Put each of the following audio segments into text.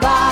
Bye.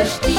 дождя.